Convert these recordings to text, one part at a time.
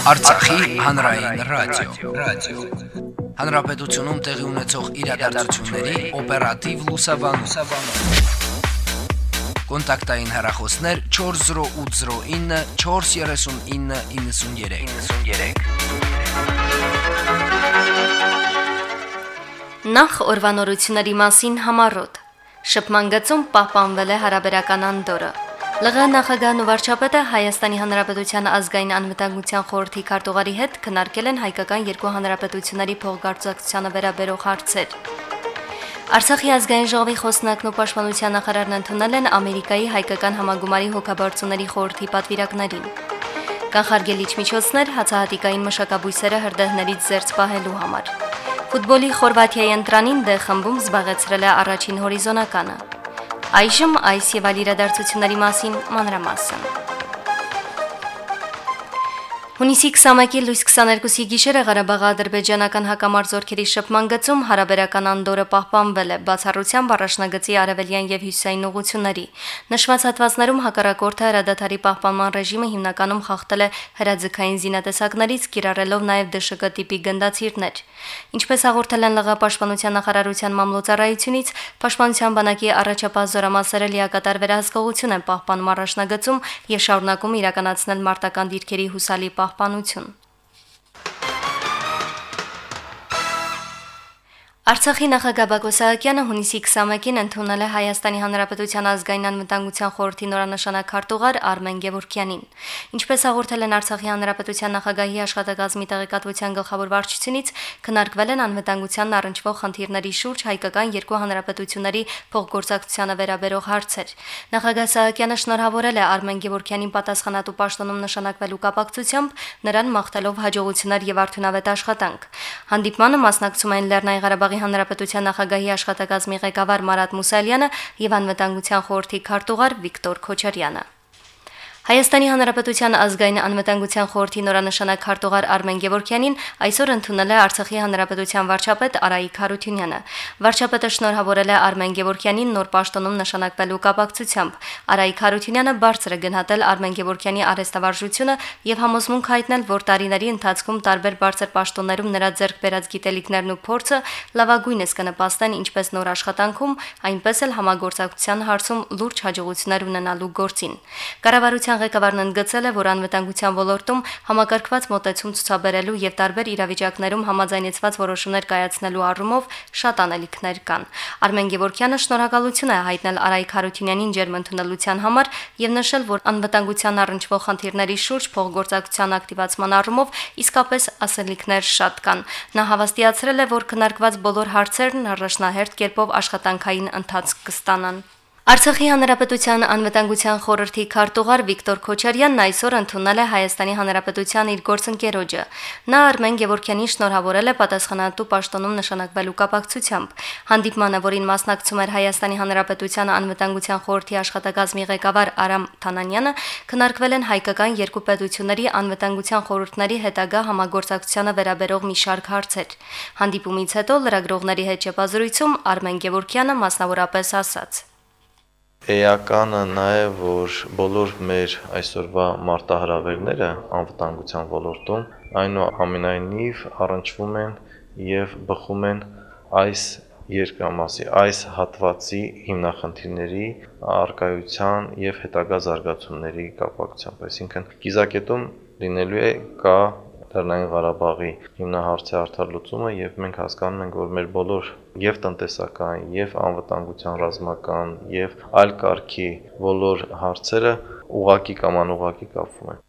Արցախի հանրային ռադիո, ռադիո։ Հանրապետությունում տեղի ունեցող իրադարձությունների օպերատիվ լուսաբանում։ Կոնտակտային հեռախոսներ 40809 43993։ 93։ Նախ օրվանորությունների մասին համառոտ։ Շփման գծում պահպանվել է հարաբերական անդորը։ ԼՂ նախագահն ու վարչապետը Հայաստանի Հանրապետության ազգային անվտանգության խորհրդի քարտուղարի հետ քննարկել են հայկական երկու հանրապետությունների փոխգործակցությանը վերաբերող հարցեր։ Արցախի ազգային ժողովի խոսնակն ու պաշտպանության նախարարն ընդունել են Ամերիկայի հայկական համագումարի հոգաբարձուների խորհրդի պատվիրակներին։ Կանխարգելիչ միջոցներ հացահատիկային մշակաբույսերը հրդեհներից զերծ պահելու համար։ Ֆուտբոլի Խորվաթիայի ընտրանին դե խմբում զբաղեցրել է առաջին հորիզոնականը։ Այժմ այս եւ այլ իրադարձությունների մասին մանրամասն։ Հունիսի 21-ի լույս 22-ի գիշերը Ղարաբաղի ադրբեջանական հակամարձօրքերի շփման գծում հարաբերական անդորը պահպանվել է բացառությամբ առաջնագծի արևելյան եւ հյուսային ուղությունների։ Նշված հատվածներում հակառակորդը հրադադարի պահպանման ռեժիմը հիմնականում խախտել է հրաձգային զինատեսակներից, կիրառելով նաեւ ԴՇԿ տիպի գնդացիրներ։ Ինչպես հաղորդել են ԼՂ պաշտպանության նախարարության մամլոցարայությունից, պաշտպանության բանակի առաջապահ զորամասերը լիակատար վերահսկողություն են պահպանում առաջնագծում եւ շարունակում իրականացնել մարտական դիրքերի հուսալի պահպանություն։ Արցախի նախագահ Բակո Սահակյանը հունիսի 21-ին ընդունել է Հայաստանի Հանրապետության ազգային անվտանգության խորհրդի նորանշանակ քարտուղար Արմեն Գևորքյանին։ Ինչպես հաղորդել են Արցախի Հանրապետության նախագահի աշխատակազմի տեղեկատվության գլխավոր վարչությունից, քննարկվել են անվտանգությանն առնչվող խնդիրների շուրջ հայկական երկու հանրապետությունների փոխգործակցությանը վերաբերող հարցեր։ Նախագահ Սահակյանը շնորհավորել է Արմեն Գևորքյանին պատասխանատու պաշտոնում նշանակվելու կապակցությամբ նրան մաղթելով հաջողություններ եւ արդյունավետ աշխատանք։ Հանդիպմանը մասնակցում են Լեռնային Ղարաբաղի Հանրապետության նախագահի աշխատակազմի ղեկավար Մարատ Մուսալյանը եւ անվտանգության խորհրդի քարտուղար Վիկտոր Քոչարյանը։ Հայաստանի Հանրապետության ազգային անվտանգության խորհրդի նորանշանակ քարտուղար Արմեն Գևորքյանին այսօր ընդունել է Արցախի Հանրապետության վարչապետ Արայիկ Հարությունյանը։ Վարչապետը շնորհավորել է Արմեն Գևորքյանին նոր պաշտոնում նշանակվելու կապակցությամբ։ Արայիկ Հարությունյանը բարձր է գնահատել Արմեն Գևորքյանի արեստավարժությունը եւ համոզմունք հայտնել, որ տարիների ընթացքում տարբեր բարձր պաշտոններում նրա ձեռք բերած գիտելիքներն ու փորձը լավագույնս կնպաստեն ինչպես նոր աշխատանքում, այնպես էլ համագործակցության հարցում լուրջ հաջողություններ ունենալու գործին։ Կառավարության ղեկավարն ընդգծել է, որ անվտանգության ոլորտում համակարգված մոտեցում ցուցաբերելու եւ տարբեր իրավիճակներում համաձայնեցված որոշումներ կայացնելու առումով շատ անելիքներ կան։ Արմեն Գևորքյանը շնորհակալություն է հայտնել Արայիկ Հարությունյանին ջերմընդունելության համար եւ նշել, որ անվտանգության առնչվող խնդիրների շուրջ փոխգործակցության ակտիվացման առումով իսկապես ասելիքներ շատ կան։ Նա հավաստիացրել է, որ քննարկված բոլոր հարցերն առաջնահերթ կերպով աշխատանքային ընթացք կստանան։ Արցախի հանրապետության անվտանգության խորհրդի քարտուղար Վիկտոր Քոչարյանն այսօր ընդունել է Հայաստանի հանրապետության իր գործընկերոջը։ Նա Արմեն Գևորքյանին շնորհավորել է պատասխանատու պաշտոնում նշանակվելու կապակցությամբ։ Հանդիպմանը, որին մասնակցում էր Հայաստանի հանրապետության անվտանգության խորհրդի աշխատակազմի ղեկավար Արամ Թանանյանը, քննարկվել են հայկական երկու պետությունների անվտանգության խորհուրդների հետագա համագործակցությանը վերաբերող մի շարք հարցեր։ Հանդիպումից հետո լրագրողների հետ չեպազրույցում Արմեն Գևորքյանը մասնավորապես ասաց. Էականը նա է, որ բոլոր մեր այսօրվա մարտահրավերները անվտանգության ոլորտում այնուամենայնիվ առնչվում են եւ բխում են այս երկրամասի, այս հատվածի հիմնախնդիրների արկայության եւ հետագա զարգացումների կապակցությամբ, այսինքն կիզակետում լինելու է կա Լեռնային Ղարաբաղի հիմնահարցի արդար լուծումը եւ մենք հասկանում ենք, որ մեր բոլոր եւ տնտեսական, եւ անվտանգության ռազմական, եւ այլ կարգի բոլոր հարցերը ուղակի կամ անուղակի կապվում են։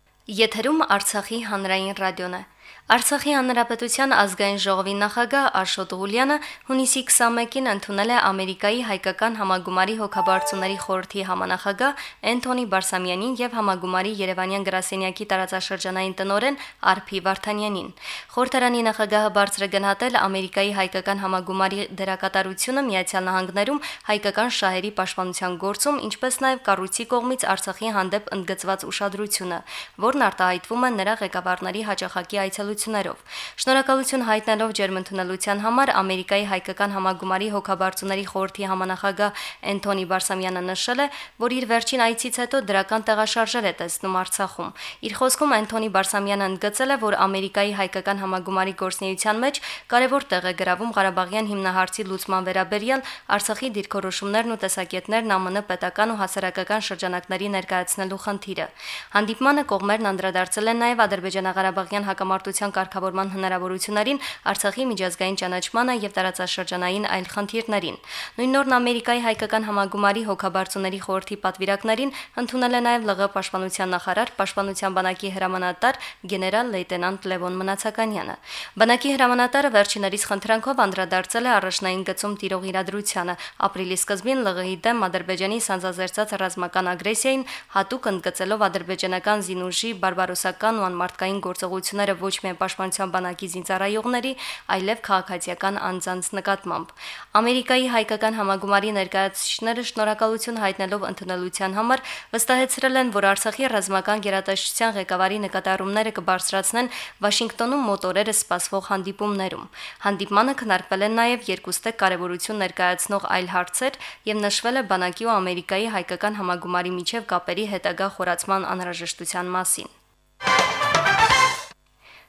Եթերում Արցախի հանրային ռադիոն է։ Արցախի հանրապետության ազգային ժողովի նախագահ Աշոտ Ղուլյանը հունիսի 21-ին ընդունել է Ամերիկայի հայկական համագումարի հոգաբարձուների խորհրդի համանախագահ Էնթոնի Բարսամյանին եւ համագումարի Երևանյան գրասենյակի տարածաշրջանային տնօրեն Արփի Վարդանյանին։ Խորհրդարանի նախագահը բարձր գնահատել Ամերիկայի հայկական համագումարի դերակատարությունը Միացյալ Նահանգներում հայկական շահերի պաշտպանության գործում, ինչպես նաեւ կառույցի կողմից Արցախի հանդեպ ընդգծված ուշադրությունը, որն արտահայտվում է նրա ղեկավարների հաջողակի այցելությունից այցելություններով։ Շնորհակալություն հայտնելով ջերմընդունելության համար Ամերիկայի հայկական համագումարի հոգաբարձուների խորհրդի համանախագահ Էնթոնի Բարսամյանը նշել է, որ իր վերջին այցից հետո դրական տեղաշարժեր է տեսնում Արցախում։ Իր խոսքում Էնթոնի Բարսամյանը ընդգծել է, որ Ամերիկայի հայկական համագումարի գործնեայության մեջ կարևոր տեղ է գրավում Ղարաբաղյան հիմնահարցի լուծման վերաբերյալ Արցախի դիրքորոշումներն ու տեսակետներն ԱՄՆ պետական ու հասարակական շրջանակների ներկայացնելու խնդիրը։ Հանդիպմանը կողմերն անդրադարձել են նաև Ադրբեջանա-Ղարաբաղյան հակամարտության կարգավորման հնարավորություններին, Արցախի միջազգային ճանաչմանը եւ տարածաշրջանային այլ խնդիրներին։ Նույն օրն Ամերիկայի հայկական համագումարի հոգաբարձուների խորհրդի պատվիրակներին ընդունել է նաև ԼՂ պաշտպանության նախարար, պաշտպանության բանակի հրամանատար գեներալ լեյտենանտ Լևոն Մնացականյանը։ Բանակի հրամանատարը վերջիներիս խնդրանքով անդրադարձել է առաջնային գծում տիրող իրադրությանը։ Ապրիլի սկզբին ԼՂՀ-ի դեմ Ադրբեջանի սանձազերծած ռազմական ագրեսիային հատուկ ընդգծելով ադրբեջանական զինուժի բարբարոսական ու անմարտկային գործողությունները ոչ միայն պաշտպանության բանակի զինծառայողների, այլև քաղաքացիական անձանց նկատմամբ։ Ամերիկայի հայկական համագումարի ներկայացուցիչները շնորհակալություն հայտնելով ընդունելության համար վստահեցրել են, որ Արցախի ռազմական գերատեսչության ղեկավարի նկատառումները կբարձրացնեն Վաշինգտոնում մոտորերը սպասվող հանդիպումներում։ Հանդիպմանը քննարկվել են նաև երկուստեք կարևորություն ներկայացնող այլ հարցեր եւ նշվել է բանակի ու Ամերիկայի հայկական համագումարի միջև կապերի հետագա խորացման անհրաժեշտության մասին։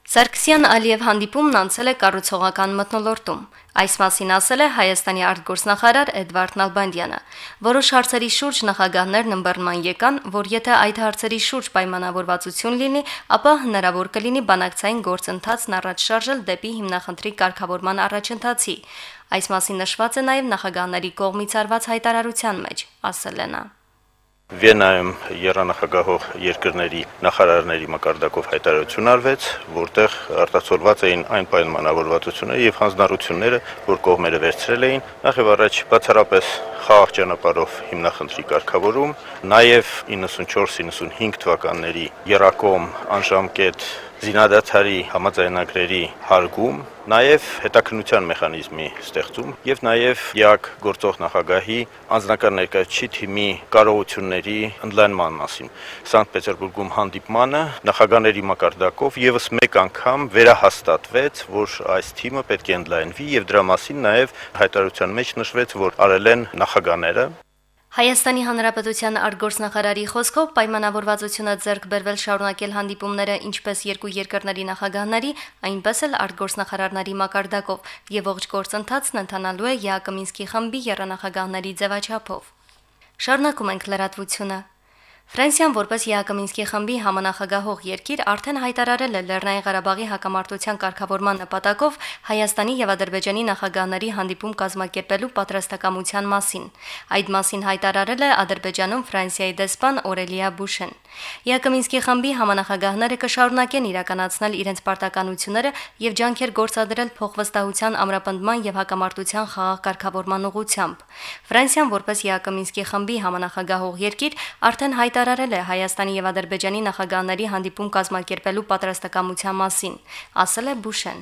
Սարգսյան Ալիև հանդիպումն անցել է կառուցողական մտնոլորտում։ Այս մասին ասել է Հայաստանի արտգործնախարար Էդվարդ Նալբանդյանը։ Որոշ հարցերի շուրջ նախագահներն ըմբռնման եկան, որ եթե այդ հարցերի շուրջ պայմանավորվածություն լինի, ապա հնարավոր կլինի բանակցային գործընթացն առաջ շարժել դեպի հիմնախնդրի կարգավորման առաջընթացի։ Այս մասին նշված է նաև նախագահների կողմից արված հայտարարության մեջ, ասել է նա. Վիեննայում երանախագահող երկրների նախարարների մակարդակով հայտարարություն արվեց, որտեղ արտացոլված էին այն պայմանավորվածությունները եւ հանձնառությունները, որ կողմերը վերցրել էին, նախ եւ առաջ բացառապես խաղաղ ճանապարհով հիմնախնդրի կարգավորում, նաեւ 94-95 թվականների Երակոմ անժամկետ զինադադարի համաձայնագրերի հարգում, նաև հետաքննության մեխանիզմի ստեղծում եւ նաև ԵԱԿ գործող նախագահի անձնական ներկայացուցիչ թիմի կարողությունների ընդլայնման մասին։ Սանկտ Պետերբուրգում հանդիպմանը նախագահների մակարդակով եւս մեկ անգամ վերահաստատվեց, որ այս թիմը պետք է ընդլայնվի եւ դրա մասին նաև հայտարարության մեջ նշվեց, որ արել են նախագահները Հայաստանի Հանրապետության արտգործնախարարի խոսքով պայմանավորվածությունը ձեռք բերվել շարունակել հանդիպումները ինչպես երկու երկրների նախագահների, այնպես էլ արտգործնախարարների մակարդակով եւ ողջ գործընթացն ընթանալու է Յակոմինսկի խմբի երանախագահների ձևաչափով։ Շարունակում ենք լրատվությունը։ Ֆրանսիան որպես Յակոմինսկի խմբի համանախագահող երկիր արդեն հայտարարել է Լեռնային Ղարաբաղի հակամարտության կարգավորման նպատակով Հայաստանի եւ Ադրբեջանի նախագահների հանդիպում կազմակերպելու պատրաստակամության մասին։ Այդ մասին հայտարարել է Ադրբեջանում Ֆրանսիայի դեսպան Օրելիա Բուշեն։ Յակոմինսկի խմբի համանախագահները կշարունակեն իրականացնել իրենց պարտականությունները եւ ջանքեր գործադրել փոխվստահության ամրապնդման եւ հակամարտության խաղաղ կարգավորման ուղղությամբ։ Ֆրանսիան որպես Յակոմինսկի խմբի համանախագահող երկիր արդեն հայտ հայտարարել է Հայաստանի եւ Ադրբեջանի նախագահների հանդիպում կազմակերպելու պատրաստակամության մասին, ասել է Բուշեն։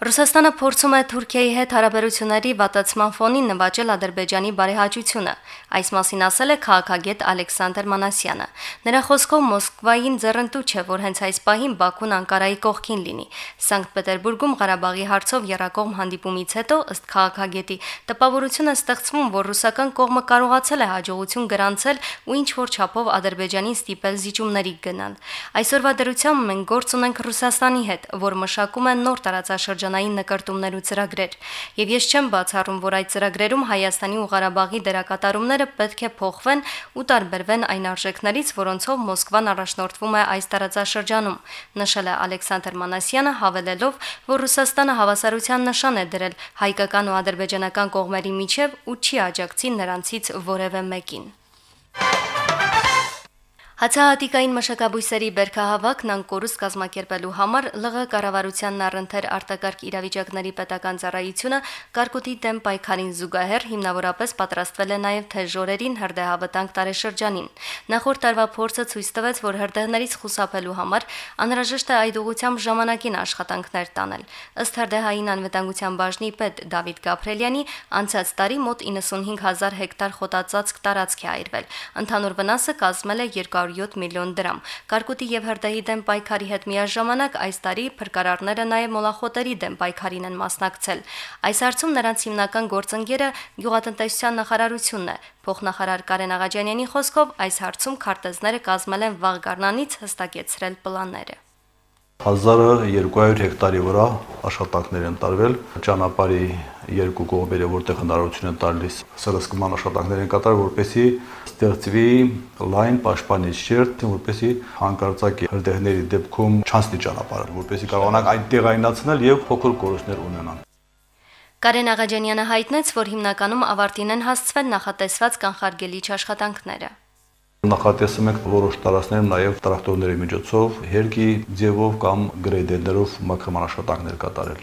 Ռուսաստանը փորձում է Թուրքիայի հետ հարաբերությունների վատացման ֆոնին նվաճել Ադրբեջանի բարեհաճությունը։ Այս մասին ասել է քաղաքագետ Ալեքսանդր Մանասյանը։ Նրա խոսքով Մոսկվային ձեռնտու չէ, որ հենց այս պահին Բաքուն Անկարայի կողքին լինի։ Սանկտ Պետերբուրգում Ղարաբաղի հարցով երակողմ հանդիպումից հետո ըստ քաղաքագետի տպավորությունը ստեղծվում, որ ռուսական կողմը կարողացել է հաջողություն գրանցել ու ինչ որ չափով Ադրբեջանին ստիպել զիջումների գնալ։ Այսօրվա դրությամբ մենք գործ ունենք Ռուսաստանի հետ, որ մշակում է նոր տարածաշրջան շրջանային նկարտումներ ու ծրագրեր։ Եվ ես չեմ բացառում, որ այդ ծրագրերում Հայաստանի ու Ղարաբաղի դերակատարումները պետք է փոխվեն ու տարբերվեն այն արժեքներից, որոնցով Մոսկվան առաջնորդվում է այս տարածաշրջանում, նշել է Ալեքսանդր Մանասյանը, հավելելով, որ Ռուսաստանը հավասարության նշան է դրել հայկական ու ադրբեջանական կողմերի միջև ու չի աջակցի նրանցից որևէ մեկին։ Հացահատիկային մշակաբույսերի բերքահավաքն անկորուս կազմակերպելու համար ԼՂ կառավարությանն առընթեր արտակարգ իրավիճակների պետական ծառայությունը կարկուտի դեմ պայքարին զուգահեռ հիմնավորապես պատրաստվել է նաև թեժորերին հրդեհավտանգ տարեշրջանին։ Նախորդ տարվա փորձը ցույց տվեց, որ հրդեհներից խուսափելու համար անհրաժեշտ է այդ ուղությամբ ժամանակին աշխատանքներ տանել։ Ըստ հրդեհային անվտանգության բաժնի պետ Դավիթ Գաբրելյանի անցած տարի մոտ 95000 հեկտար խոտածածկ տարածք է այրվել։ Ընդհանուր վնասը կազմել է 200 907 միլիոն դրամ։ Կարկուտի եւ հրդեհի դեմ պայքարի հետ միաժամանակ այս տարի փրկարարները նաեւ մոլախոտերի դեմ պայքարին են մասնակցել։ Այս հարցում նրանց հիմնական գործընկերը գյուղատնտեսության նախարարությունն է։ Փոխնախարար Կարեն Աղաջանյանի խոսքով այս հարցում քարտեզները կազմել են վաղ գարնանից հստակեցրել պլանները։ 1200 հեկտարի վրա աշխատանքներ են տարվել ճանապարհի երկու կողմերը, որտեղ հնարավորություն են տալիս սրսկման աշխատանքներ են կատարել, որպեսի ստեղծվի լայն պաշտպանիչ շերտ, որպեսի հանկարծակի հրդեհների դեպքում չանցնի ճանապարհը, որպեսի կարողանանք այն տեղայնացնել եւ փոքր կորուստներ ունենան։ Կարեն Աղաջանյանը հայտնեց, որ հիմնականում ավարտին են հասցվել նախատեսված կանխարգելիչ աշխատանքները։ Նախատեսում ենք որոշ տարածքներում նաև տրակտորների միջոցով հերկի ձևով կամ գրեյդերներով մաքրման աշխատանքներ կատարել։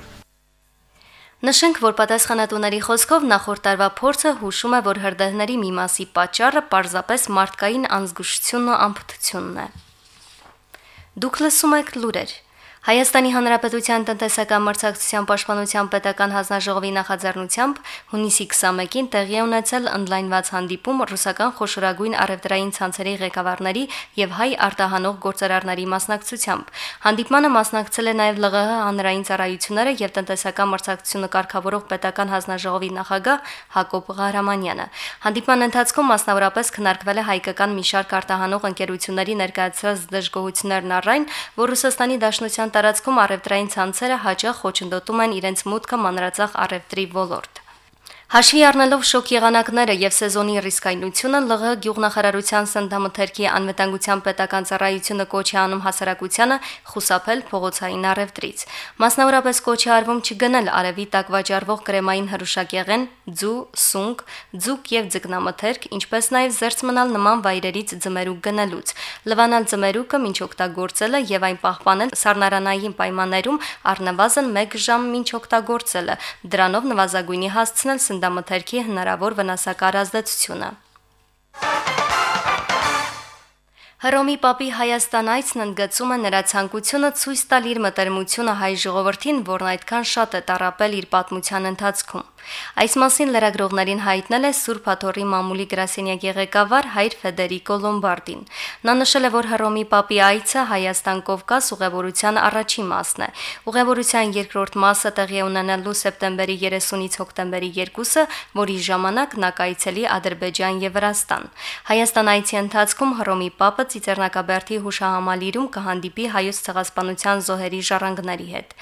Նշենք, որ պատասխանատուների խոսքով նախորդ տարվա փորձը հուշում է, որ հրդեհների մի մասի պատճառը պարզապես մարդկային անզգուշությունն ու ամփոփությունն է։ Դուք լսում եք լուրեր։ Հայաստանի Հանրապետության տնտեսական մրցակցության պաշտպանության պետական հանձնաժողովի նախաձեռնությամբ հունիսի 21-ին տեղի ունեցել ընդլայնված հանդիպում ռուսական խոշորագույն արևդրային ցանցերի ղեկավարների եւ հայ արտահանող գործարարների մասնակցությամբ։ Հանդիպմանը մասնակցել է նաեւ ԼՂՀ հանրային ծառայությունները եւ տնտեսական մրցակցությունը կարգավորող պետական հանձնաժողովի նախագահ Հակոբ Ղարամանյանը։ Հանդիպման ընթացքում մասնավորապես քննարկվել է հայկական մի շարք արտահանող ընկերությունների ներկայացրած դժգոհություններն առայն, որ Ռուսաստանի Դաշնության տարածքում առևտրային ցանցերը հաճախ խոչընդոտում են իրենց մուտքը մանրածախ առևտրի ոլորտ։ Հաշվի առնելով շոկ եղանակները եւ սեզոնի ռիսկայնությունը ԼՂ գյուղնախարարության սննդամթերքի անվտանգության պետական ծառայությունը կոչ է անում հասարակությանը խուսափել փողոցային առևտրից։ Մասնավորապես կոչ է արվում չգնել արևի տակ վաճառվող կրեմային հրուշակեղեն, ձու, սունկ, ձուկ եւ ձկնամթերք, ինչպես նաեւ զերծ մնալ նման վայրերից ձմերուկ գնելուց։ Լվանալ ձմերուկը ոչ օգտագործելը եւ այն պահպանել սառնարանային պայմաններում առնվազն 1 ժամ ոչ օգտագործելը։ Դրանով նվազագույնի հասցնել սննդամթերքի հնարավոր վնասակար ազդեցությունը։ Հռոմի Պապի Հայաստան այցն ընդգծում է նրա ցանկությունը ցույց տալ իր մտերմությունը հայ ժողովրդին, որն այդքան շատ է տարապել իր պատմության ընթացքում։ Այս մասին լրագրողներին հայտնել է Սուրբ Աթոռի մամուլի գրասենյակի ղեկավար Հայր Ֆեդերիկո Լոմբարդին։ Նա նշել է, որ Հռոմի Պապի այցը Հայաստան-Կովկաս ուղևորության առաջին մասն է։ Ուղևորության երկրորդ մասը տեղի ունենալու սեպտեմբերի 30-ից հոկտեմբերի 2-ը, որի ժամանակ նա կայցելի Ադրբեջան եւ Վրաստան։ Հայաստան այցի ընթացքում Հռոմի Պապը Ծիծեռնակաբերդի հուշահամալիրում կհանդիպի հայոց ցեղասպանության զոհերի ժառանգների հետ։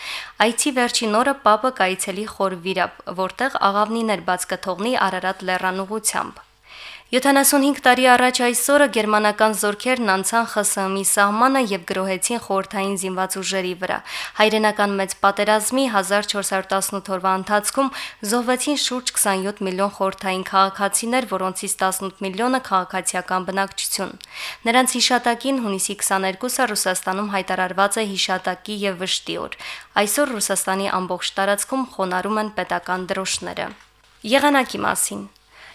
Այցի վերջին օրը Պապը կայցելի Խորվիրապ, որտեղ աղավնիներ բաց կթողնի Արարատ լեռան ուղությամբ։ 75 տարի առաջ այսօրը գերմանական զորքերն անցան ԽՍՀՄ-ի սահմանը եւ գրոհեցին խորթային զինված ուժերի վրա։ Հայրենական մեծ պատերազմի 1418 օրվա ընթացքում զոհվեցին շուրջ 27 միլիոն խորթային քաղաքացիներ, որոնցից 18 միլիոնը քաղաքացիական բնակչություն։ Նրանց հիշատակին հունիսի 22-ը Ռուսաստանում հայտարարված է հիշատակի եւ վշտի օր։ Այսօր Ռուսաստանի ամբողջ տարածքում խոնարհում են պետական դրոշները։ Եղանակի մասին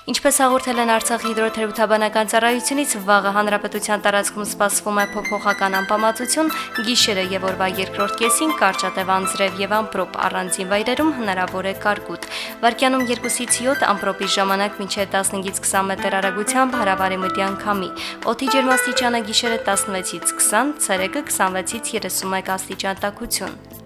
Ինչպես հաղորդել են Արցախի հիդրոթերապևտաբանական ծառայությունից, վաղը հանրապետության տարածքում սպասվում է փոփոխական անպամատություն, գիշերը եւ օրվա երկրորդ կեսին կարճատև անձրև եւ ամպրոպ առանձին վայրերում հնարավոր է կարկուտ։ Վարկյանում 2-ից 7 ամպրոպի ժամանակ մինչև 15-ից 20 մետր արագությամբ հարավարեմտյան քամի։ Օդի ջերմաստիճանը գիշերը 16-ից 20, ցերեկը 26-ից 31 աստիճան տաքություն։